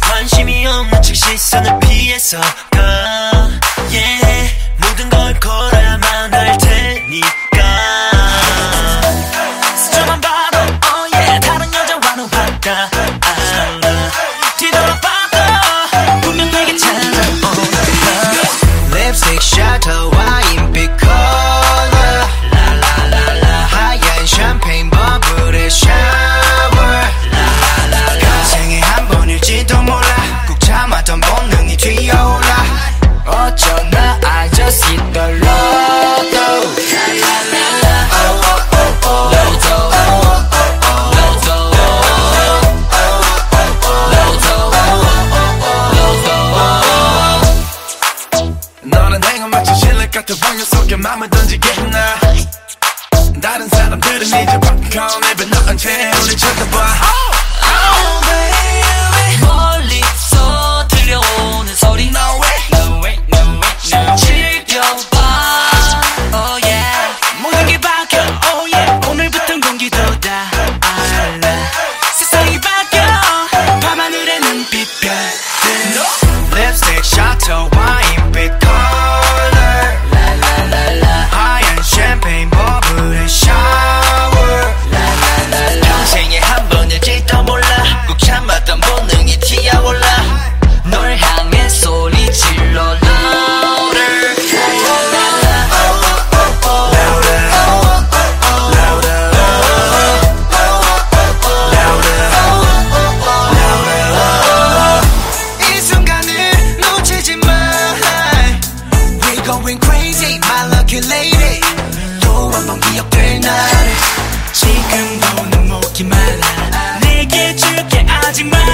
관심이 없는 척 시선을 피해서 여행은 마치 실내 같은 방류 속에 맘을 던지게 했나? 다른 사람들은 이제 팝콘 입에 넣은 채 우리 쳐다봐. 겨우 한 번 기억될 나를 지금도 넌 먹기만 해 내게 줄게 아직 말